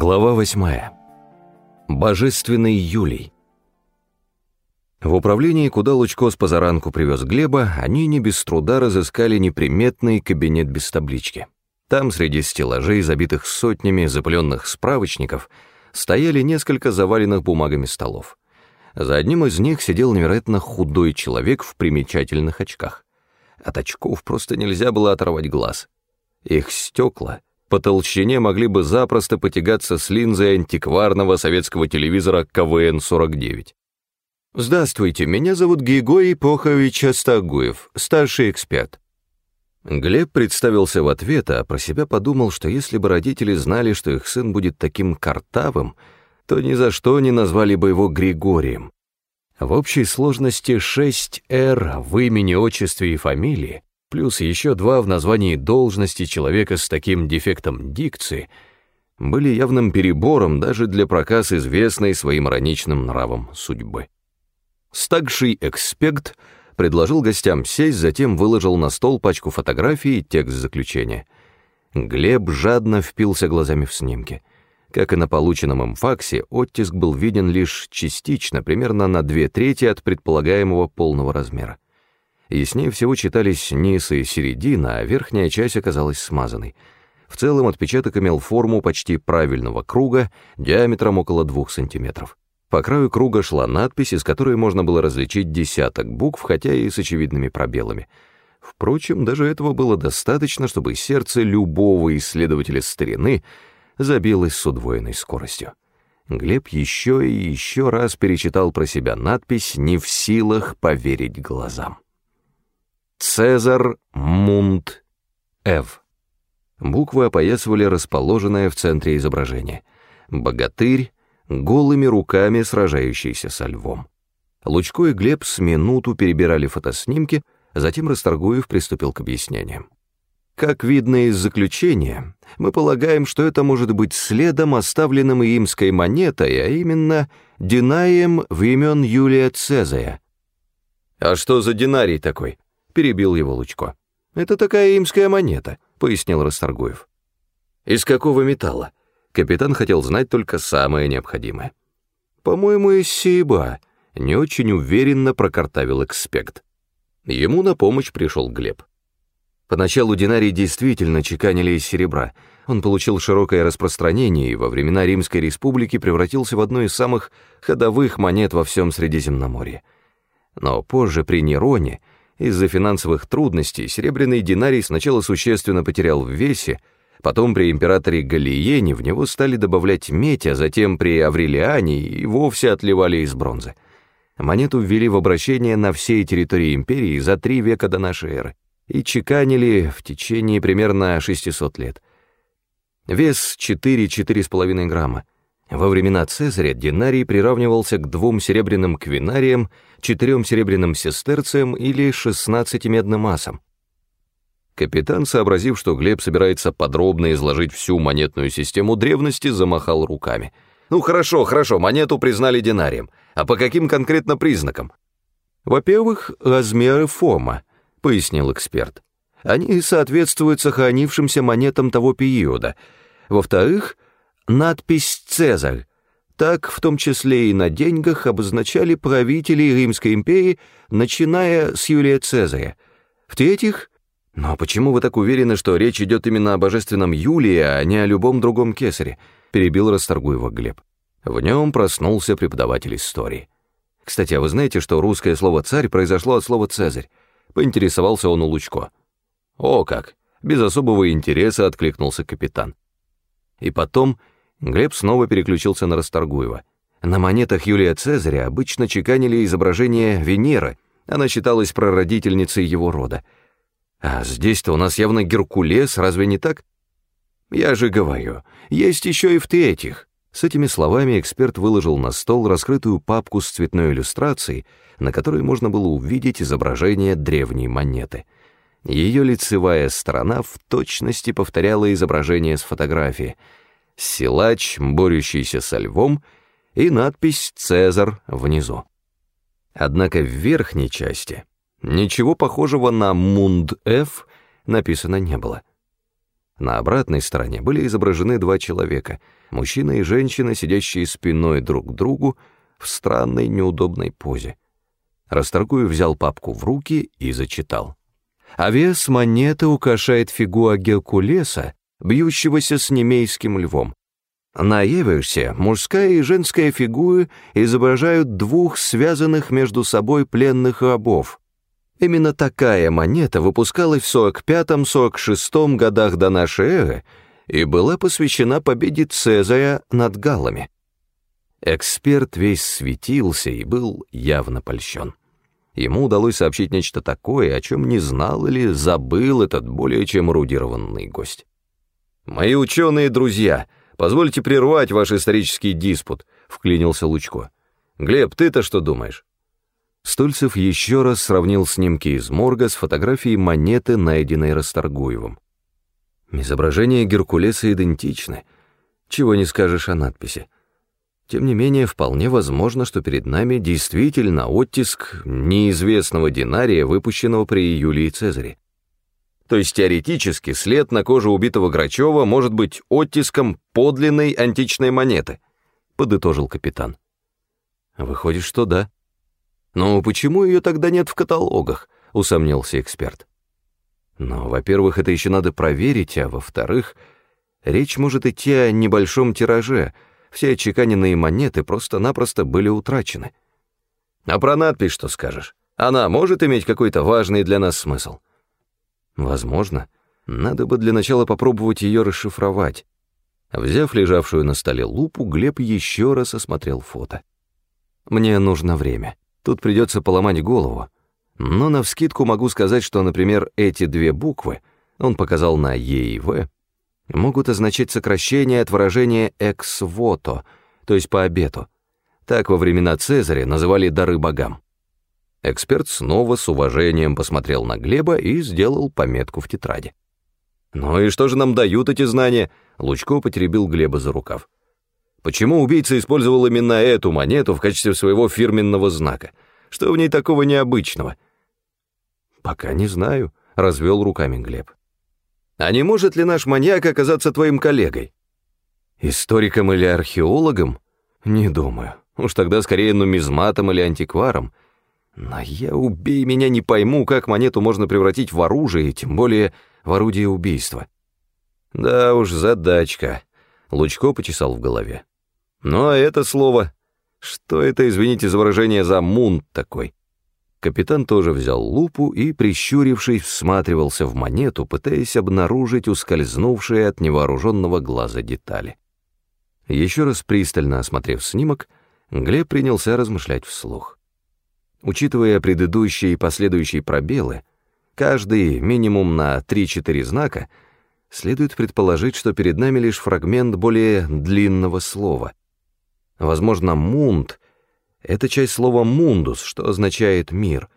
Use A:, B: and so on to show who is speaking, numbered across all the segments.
A: Глава восьмая. Божественный Юлий. В управлении, куда Лучко с позаранку привез Глеба, они не без труда разыскали неприметный кабинет без таблички. Там, среди стеллажей, забитых сотнями запыленных справочников, стояли несколько заваленных бумагами столов. За одним из них сидел невероятно худой человек в примечательных очках. От очков просто нельзя было оторвать глаз. Их стекла — по толщине могли бы запросто потягаться с линзой антикварного советского телевизора КВН-49. «Здравствуйте, меня зовут Григорий Похович Астагуев, старший эксперт». Глеб представился в ответ, а про себя подумал, что если бы родители знали, что их сын будет таким картавым, то ни за что не назвали бы его Григорием. В общей сложности 6 «Р» в имени, отчестве и фамилии плюс еще два в названии должности человека с таким дефектом дикции, были явным перебором даже для проказ известной своим ироничным нравом судьбы. Стагший экспект предложил гостям сесть, затем выложил на стол пачку фотографий и текст заключения. Глеб жадно впился глазами в снимки. Как и на полученном им факсе, оттиск был виден лишь частично, примерно на две трети от предполагаемого полного размера ней всего читались низ и середина, а верхняя часть оказалась смазанной. В целом отпечаток имел форму почти правильного круга, диаметром около двух сантиметров. По краю круга шла надпись, из которой можно было различить десяток букв, хотя и с очевидными пробелами. Впрочем, даже этого было достаточно, чтобы сердце любого исследователя старины забилось с удвоенной скоростью. Глеб еще и еще раз перечитал про себя надпись «Не в силах поверить глазам». Цезар Мунт Эв. Буквы опоясывали расположенное в центре изображение. Богатырь, голыми руками сражающийся со львом. Лучко и Глеб с минуту перебирали фотоснимки, затем Расторгуев приступил к объяснениям. Как видно из заключения, мы полагаем, что это может быть следом, оставленным имской монетой, а именно динарием в имен Юлия Цезаря. «А что за динарий такой?» Перебил его Лучко. «Это такая имская монета», — пояснил Расторгуев. «Из какого металла?» Капитан хотел знать только самое необходимое. «По-моему, из сейба», — не очень уверенно прокартавил экспект. Ему на помощь пришел Глеб. Поначалу динарий действительно чеканили из серебра. Он получил широкое распространение и во времена Римской Республики превратился в одну из самых ходовых монет во всем Средиземноморье. Но позже при Нероне из-за финансовых трудностей серебряный динарий сначала существенно потерял в весе, потом при императоре Галиене в него стали добавлять медь, а затем при Аврелиане и вовсе отливали из бронзы. Монету ввели в обращение на всей территории империи за три века до нашей эры и чеканили в течение примерно 600 лет. Вес 4-4,5 грамма. Во времена Цезаря динарий приравнивался к двум серебряным квинариям, четырем серебряным сестерциям или шестнадцати медным асам. Капитан, сообразив, что Глеб собирается подробно изложить всю монетную систему древности, замахал руками. «Ну хорошо, хорошо, монету признали динарием. А по каким конкретно признакам?» «Во-первых, размеры форма», — пояснил эксперт. «Они соответствуют сохранившимся монетам того периода. Во-вторых, — Надпись «Цезарь». Так, в том числе и на деньгах, обозначали правителей Римской империи, начиная с Юлия Цезаря. В-третьих, но почему вы так уверены, что речь идет именно о божественном Юлии, а не о любом другом кесаре? Перебил Расторгуева Глеб. В нем проснулся преподаватель истории. Кстати, а вы знаете, что русское слово «царь» произошло от слова «цезарь»? Поинтересовался он у Лучко. О как! Без особого интереса откликнулся капитан. И потом Глеб снова переключился на Расторгуева. На монетах Юлия Цезаря обычно чеканили изображение Венеры, она считалась прародительницей его рода. А здесь-то у нас явно Геркулес, разве не так? Я же говорю, есть еще и в-третьих. С этими словами эксперт выложил на стол раскрытую папку с цветной иллюстрацией, на которой можно было увидеть изображение древней монеты. Ее лицевая сторона в точности повторяла изображение с фотографии — силач, борющийся со львом, и надпись «Цезарь» внизу. Однако в верхней части ничего похожего на «Мунд Ф» написано не было. На обратной стороне были изображены два человека, мужчина и женщина, сидящие спиной друг к другу в странной неудобной позе. Расторгуев взял папку в руки и зачитал. А вес монеты украшает фигура Геркулеса, бьющегося с немейским львом. На Эверсе мужская и женская фигуры изображают двух связанных между собой пленных рабов. Именно такая монета выпускалась в 45-46 годах до нашей эры и была посвящена победе Цезаря над галлами. Эксперт весь светился и был явно польщен. Ему удалось сообщить нечто такое, о чем не знал или забыл этот более чем эрудированный гость. «Мои ученые друзья, позвольте прервать ваш исторический диспут», — вклинился Лучко. «Глеб, ты-то что думаешь?» Стольцев еще раз сравнил снимки из морга с фотографией монеты, найденной Расторгуевым. Изображения Геркулеса идентичны. Чего не скажешь о надписи. Тем не менее, вполне возможно, что перед нами действительно оттиск неизвестного динария, выпущенного при Юлии Цезаре. То есть теоретически след на коже убитого Грачева может быть оттиском подлинной античной монеты, подытожил капитан. Выходит, что да. Но почему ее тогда нет в каталогах? усомнился эксперт. Но, во-первых, это еще надо проверить, а во-вторых, речь может идти о небольшом тираже — все отчеканенные монеты просто-напросто были утрачены. А про надпись что скажешь? Она может иметь какой-то важный для нас смысл? Возможно. Надо бы для начала попробовать ее расшифровать. Взяв лежавшую на столе лупу, Глеб еще раз осмотрел фото. Мне нужно время. Тут придется поломать голову. Но навскидку могу сказать, что, например, эти две буквы, он показал на Е и В, могут означать сокращение от выражения «ex voto», то есть по обету. Так во времена Цезаря называли дары богам. Эксперт снова с уважением посмотрел на Глеба и сделал пометку в тетради. «Ну и что же нам дают эти знания?» Лучко потеребил Глеба за рукав. «Почему убийца использовал именно эту монету в качестве своего фирменного знака? Что в ней такого необычного?» «Пока не знаю», — развел руками Глеб. А не может ли наш маньяк оказаться твоим коллегой? Историком или археологом? Не думаю. Уж тогда скорее нумизматом или антикваром. Но я, убей меня, не пойму, как монету можно превратить в оружие, тем более в орудие убийства. Да уж, задачка. Лучко почесал в голове. Ну а это слово... Что это, извините за выражение, за мунт такой? Капитан тоже взял лупу и, прищурившись, всматривался в монету, пытаясь обнаружить ускользнувшие от невооруженного глаза детали. Еще раз пристально осмотрев снимок, Глеб принялся размышлять вслух. Учитывая предыдущие и последующие пробелы, каждый минимум на 3-4 знака, следует предположить, что перед нами лишь фрагмент более длинного слова. Возможно, «мунт» — это часть слова «мундус», что означает «мир».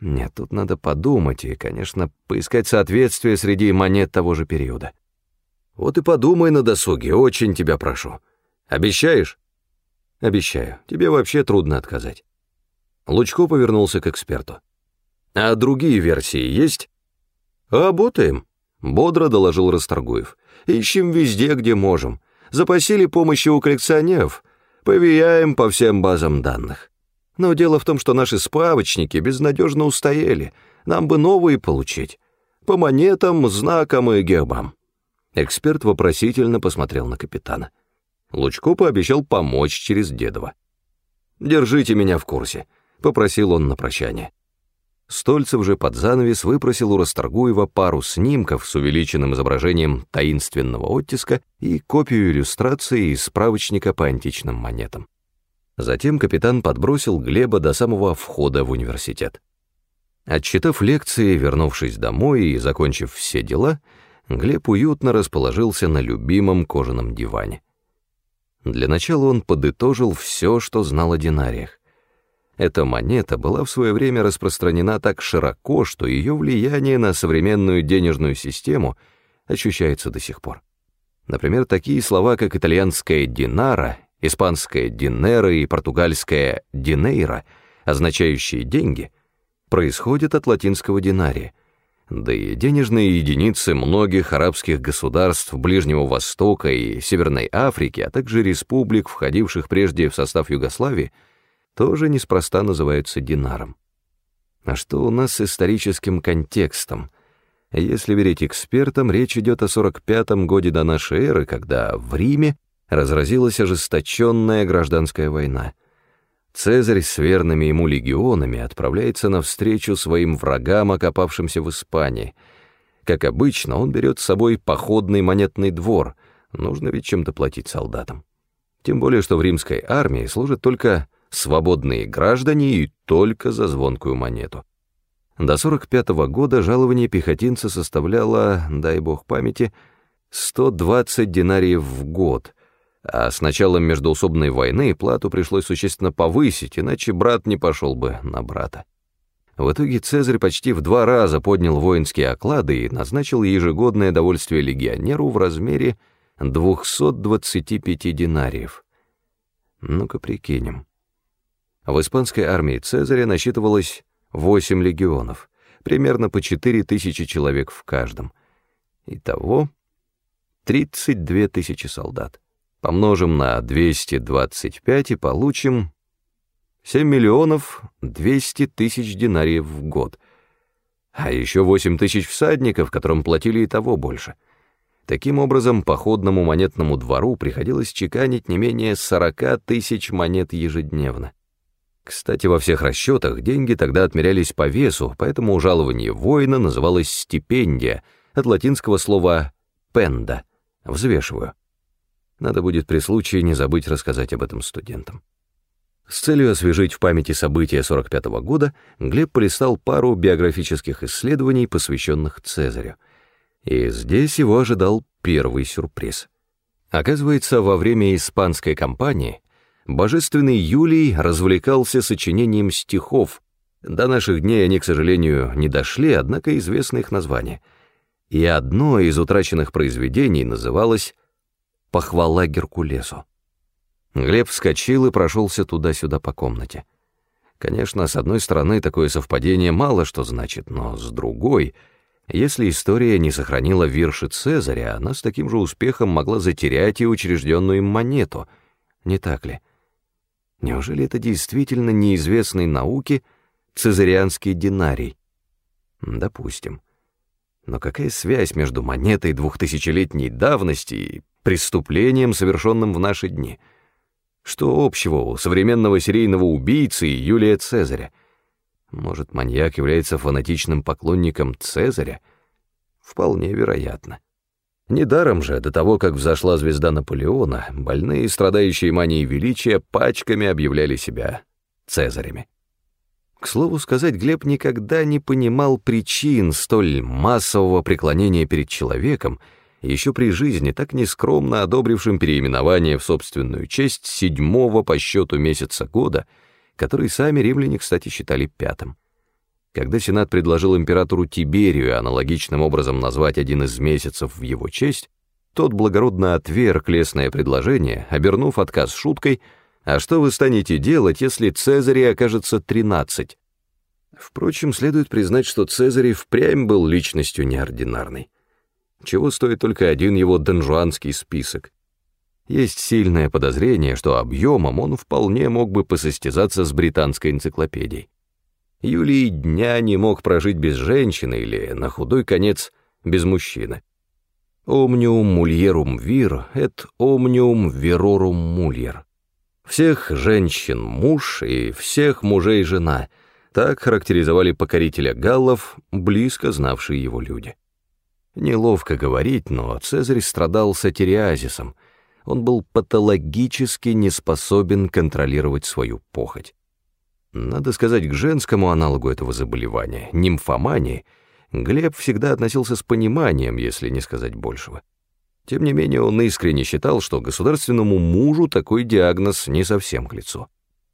A: Нет, тут надо подумать и, конечно, поискать соответствие среди монет того же периода. Вот и подумай на досуге, очень тебя прошу. Обещаешь? Обещаю. Тебе вообще трудно отказать. Лучко повернулся к эксперту. А другие версии есть? Работаем, бодро доложил Расторгуев. Ищем везде, где можем. Запросили помощи у коллекционеров — Повияем по всем базам данных. Но дело в том, что наши справочники безнадежно устояли. Нам бы новые получить. По монетам, знакам и гербам. Эксперт вопросительно посмотрел на капитана. Лучко пообещал помочь через Дедова. «Держите меня в курсе», — попросил он на прощание. Стольцев же под занавес выпросил у Расторгуева пару снимков с увеличенным изображением таинственного оттиска и копию иллюстрации из справочника по античным монетам. Затем капитан подбросил Глеба до самого входа в университет. Отчитав лекции, вернувшись домой и закончив все дела, Глеб уютно расположился на любимом кожаном диване. Для начала он подытожил все, что знал о динариях. Эта монета была в свое время распространена так широко, что ее влияние на современную денежную систему ощущается до сих пор. Например, такие слова, как итальянская «динара», испанская «динера» и португальская «динейра», означающие «деньги», происходят от латинского «динария», да и денежные единицы многих арабских государств Ближнего Востока и Северной Африки, а также республик, входивших прежде в состав Югославии, тоже неспроста называются динаром. А что у нас с историческим контекстом? Если верить экспертам, речь идет о 45-м годе до нашей эры, когда в Риме разразилась ожесточенная гражданская война. Цезарь с верными ему легионами отправляется навстречу своим врагам, окопавшимся в Испании. Как обычно, он берет с собой походный монетный двор, нужно ведь чем-то платить солдатам. Тем более, что в римской армии служат только свободные граждане и только за звонкую монету. До 45 -го года жалование пехотинца составляло, дай бог памяти, 120 динариев в год, а с началом междоусобной войны плату пришлось существенно повысить, иначе брат не пошел бы на брата. В итоге Цезарь почти в два раза поднял воинские оклады и назначил ежегодное довольствие легионеру в размере 225 динариев. Ну-ка прикинем. В испанской армии Цезаря насчитывалось 8 легионов, примерно по 4 тысячи человек в каждом. Итого 32 тысячи солдат. Помножим на 225 и получим 7 миллионов 200 тысяч динариев в год. А еще 8 тысяч всадников, которым платили и того больше. Таким образом, походному монетному двору приходилось чеканить не менее 40 тысяч монет ежедневно. Кстати, во всех расчетах деньги тогда отмерялись по весу, поэтому жалование воина называлось стипендия, от латинского слова «пенда» — «взвешиваю». Надо будет при случае не забыть рассказать об этом студентам. С целью освежить в памяти события 45 -го года Глеб полистал пару биографических исследований, посвященных Цезарю. И здесь его ожидал первый сюрприз. Оказывается, во время испанской кампании божественный Юлий развлекался сочинением стихов. До наших дней они, к сожалению, не дошли, однако известны их названия. И одно из утраченных произведений называлось «Похвала Геркулесу». Глеб вскочил и прошелся туда-сюда по комнате. Конечно, с одной стороны, такое совпадение мало что значит, но с другой, если история не сохранила вирши Цезаря, она с таким же успехом могла затерять и учрежденную им монету, не так ли? Неужели это действительно неизвестный науке цезарианский динарий? Допустим. Но какая связь между монетой двухтысячелетней давности и преступлением, совершенным в наши дни? Что общего у современного серийного убийцы Юлия Цезаря? Может, маньяк является фанатичным поклонником Цезаря? Вполне вероятно. Недаром же, до того, как взошла звезда Наполеона, больные, страдающие манией величия, пачками объявляли себя цезарями. К слову сказать, Глеб никогда не понимал причин столь массового преклонения перед человеком, еще при жизни так нескромно одобрившим переименование в собственную честь седьмого по счету месяца года, который сами римляне, кстати, считали пятым. Когда Сенат предложил императору Тиберию аналогичным образом назвать один из месяцев в его честь, тот благородно отверг лесное предложение, обернув отказ шуткой «А что вы станете делать, если Цезарей окажется тринадцать?» Впрочем, следует признать, что Цезарь впрямь был личностью неординарной. Чего стоит только один его донжуанский список. Есть сильное подозрение, что объемом он вполне мог бы посостязаться с британской энциклопедией. Юлий дня не мог прожить без женщины или, на худой конец, без мужчины. «Omnium mulierum vir et omnium virorum mulier». Всех женщин муж и всех мужей жена, так характеризовали покорителя галлов, близко знавшие его люди. Неловко говорить, но Цезарь страдал сатириазисом, он был патологически не способен контролировать свою похоть. Надо сказать, к женскому аналогу этого заболевания, нимфомании, Глеб всегда относился с пониманием, если не сказать большего. Тем не менее, он искренне считал, что государственному мужу такой диагноз не совсем к лицу.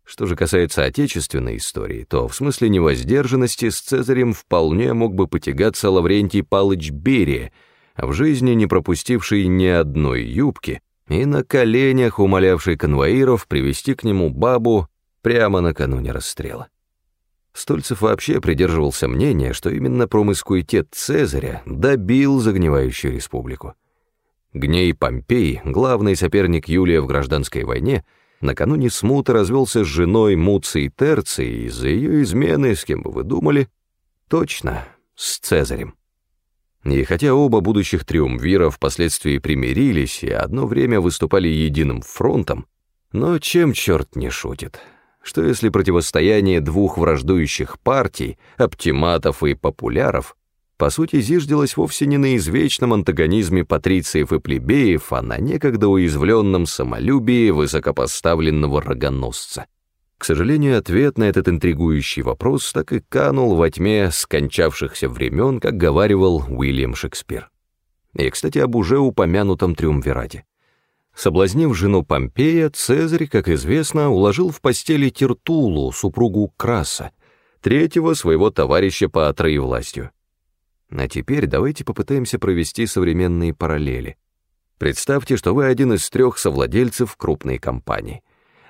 A: Что же касается отечественной истории, то в смысле невоздержанности с Цезарем вполне мог бы потягаться Лаврентий Палыч Берия, в жизни не пропустивший ни одной юбки и на коленях умолявший конвоиров привести к нему бабу прямо накануне расстрела. Стольцев вообще придерживался мнения, что именно промыскуитет Цезаря добил загнивающую республику. Гней Помпей, главный соперник Юлия в гражданской войне, накануне смуты развелся с женой Муцией Терцией из-за ее измены, с кем бы вы думали, точно, с Цезарем. И хотя оба будущих триумвира впоследствии примирились и одно время выступали единым фронтом, но чем черт не шутит? Что если противостояние двух враждующих партий, оптиматов и популяров, по сути зиждилось вовсе не на извечном антагонизме патрициев и плебеев, а на некогда уязвленном самолюбии высокопоставленного рогоносца? К сожалению, ответ на этот интригующий вопрос так и канул во тьме скончавшихся времен, как говаривал Уильям Шекспир. И, кстати, об уже упомянутом триумвирате. Соблазнив жену Помпея, Цезарь, как известно, уложил в постели Тертулу, супругу Краса, третьего своего товарища по троевластью. А теперь давайте попытаемся провести современные параллели. Представьте, что вы один из трех совладельцев крупной компании.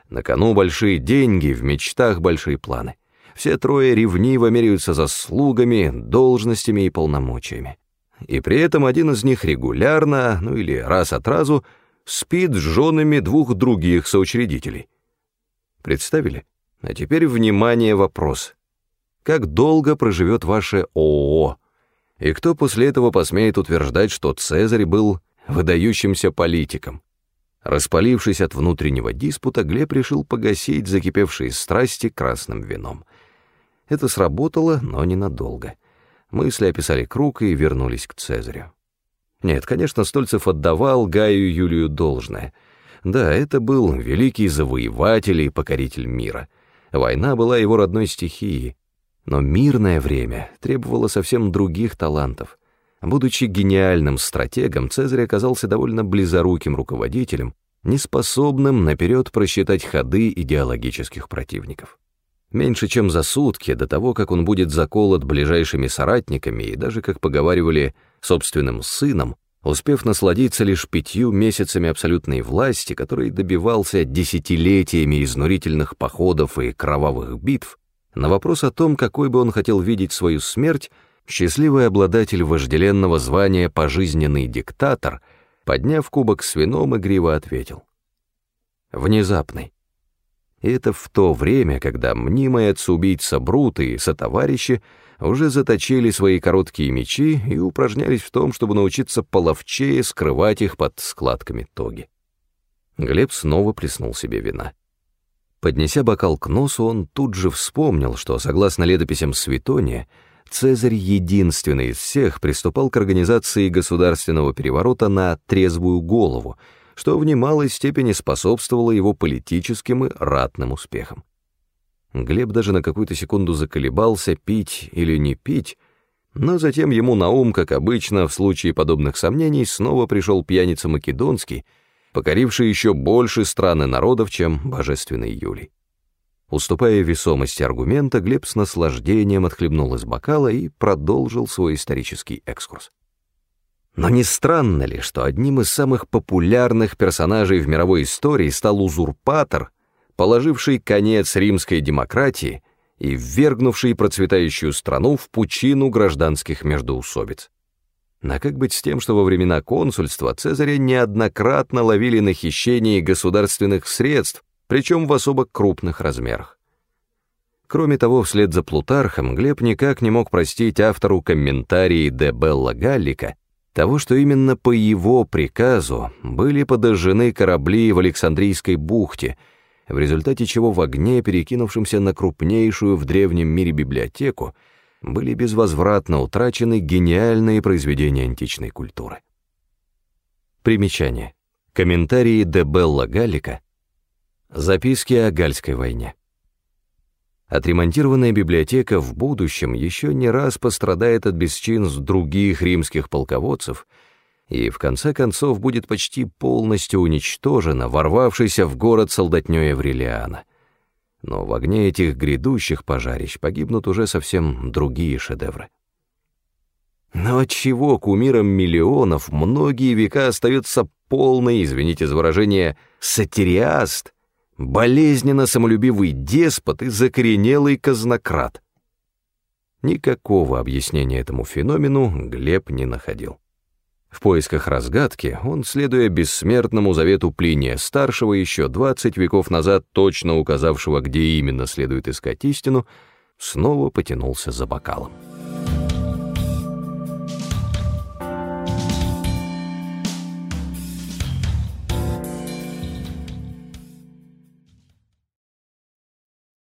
A: На кону большие деньги, в мечтах большие планы. Все трое ревниво меряются заслугами, должностями и полномочиями. И при этом один из них регулярно, ну или раз от разу, спит с женами двух других соучредителей. Представили? А теперь, внимание, вопрос. Как долго проживет ваше ООО? И кто после этого посмеет утверждать, что Цезарь был выдающимся политиком? Распалившись от внутреннего диспута, Глеб решил погасить закипевшие страсти красным вином. Это сработало, но ненадолго. Мысли описали круг и вернулись к Цезарю. Нет, конечно, Стольцев отдавал Гаю Юлию должное. Да, это был великий завоеватель и покоритель мира. Война была его родной стихией. Но мирное время требовало совсем других талантов. Будучи гениальным стратегом, Цезарь оказался довольно близоруким руководителем, неспособным наперед просчитать ходы идеологических противников. Меньше чем за сутки до того, как он будет заколот ближайшими соратниками и даже, как поговаривали, собственным сыном, успев насладиться лишь пятью месяцами абсолютной власти, который добивался десятилетиями изнурительных походов и кровавых битв, на вопрос о том, какой бы он хотел видеть свою смерть, Счастливый обладатель вожделенного звания «пожизненный диктатор», подняв кубок с вином, игриво ответил. Внезапный. Это в то время, когда мнимый отцубийца Брут и сотоварищи уже заточили свои короткие мечи и упражнялись в том, чтобы научиться половчее скрывать их под складками тоги. Глеб снова плеснул себе вина. Поднеся бокал к носу, он тут же вспомнил, что, согласно летописям Светония, Цезарь единственный из всех приступал к организации государственного переворота на трезвую голову, что в немалой степени способствовало его политическим и ратным успехам. Глеб даже на какую-то секунду заколебался, пить или не пить, но затем ему на ум, как обычно, в случае подобных сомнений, снова пришел пьяница Македонский, покоривший еще больше стран и народов, чем божественный Юлий. Уступая весомости аргумента, Глеб с наслаждением отхлебнул из бокала и продолжил свой исторический экскурс. Но не странно ли, что одним из самых популярных персонажей в мировой истории стал узурпатор, положивший конец римской демократии и ввергнувший процветающую страну в пучину гражданских междоусобиц? А как быть с тем, что во времена консульства Цезаря неоднократно ловили на хищении государственных средств, причем в особо крупных размерах. Кроме того, вслед за Плутархом Глеб никак не мог простить автору комментарии де Белла Галлика того, что именно по его приказу были подожжены корабли в Александрийской бухте, в результате чего в огне, перекинувшемся на крупнейшую в древнем мире библиотеку, были безвозвратно утрачены гениальные произведения античной культуры. Примечание. Комментарии де Белла Галлика — Записки о Гальской войне. Отремонтированная библиотека в будущем еще не раз пострадает от бесчинств других римских полководцев и в конце концов будет почти полностью уничтожена, ворвавшейся в город солдатнёй Аврелиана. Но в огне этих грядущих пожарищ погибнут уже совсем другие шедевры. Но отчего кумиром миллионов многие века остается полный, извините за выражение, сатириаст — болезненно самолюбивый деспот и закоренелый казнократ. Никакого объяснения этому феномену Глеб не находил. В поисках разгадки он, следуя бессмертному завету Плиния Старшего, еще 20 веков назад точно указавшего, где именно следует искать истину, снова потянулся за бокалом.